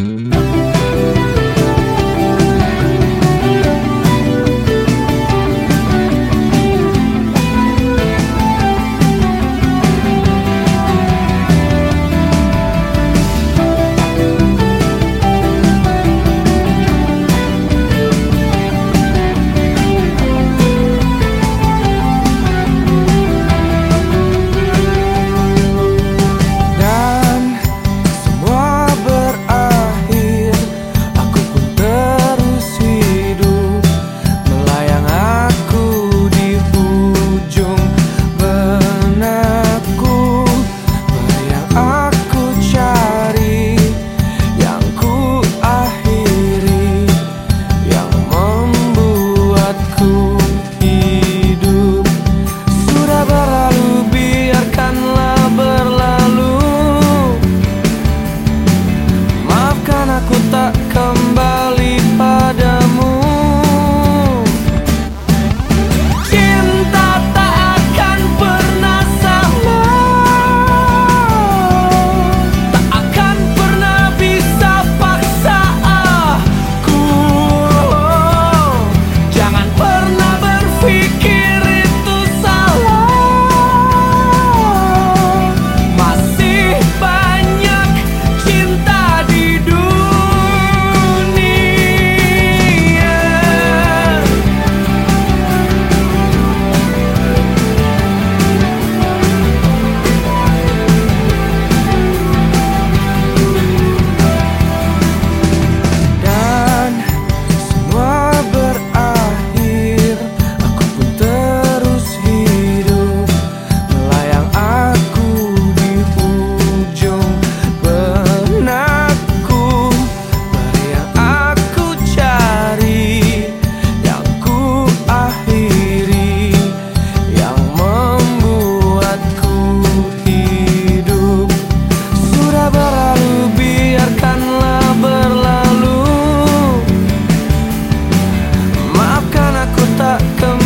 aku come